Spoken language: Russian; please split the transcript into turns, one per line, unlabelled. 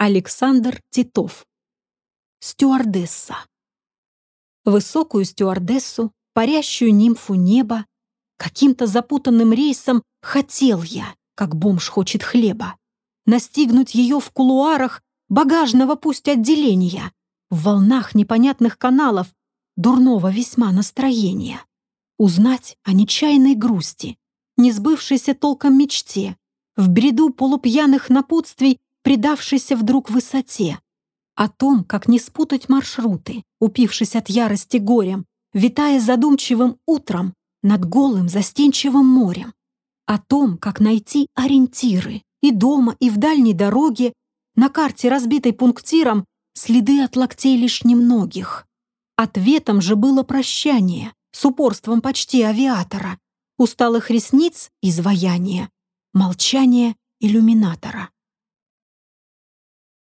Александр Титов. Стюардесса. Высокую стюардессу, парящую нимфу неба, каким-то запутанным рейсом хотел я, как бомж хочет хлеба, настигнуть ее в кулуарах багажного пусть отделения, в волнах непонятных каналов, дурного весьма настроения, узнать о нечаянной грусти, не сбывшейся толком мечте, в бреду полупьяных напутствий предавшейся вдруг высоте, о том, как не спутать маршруты, упившись от ярости горем, витая задумчивым утром над голым застенчивым морем, о том, как найти ориентиры и дома, и в дальней дороге, на карте, разбитой пунктиром, следы от локтей лишь немногих. Ответом же было прощание с упорством почти авиатора, усталых ресниц — изваяние, молчание иллюминатора.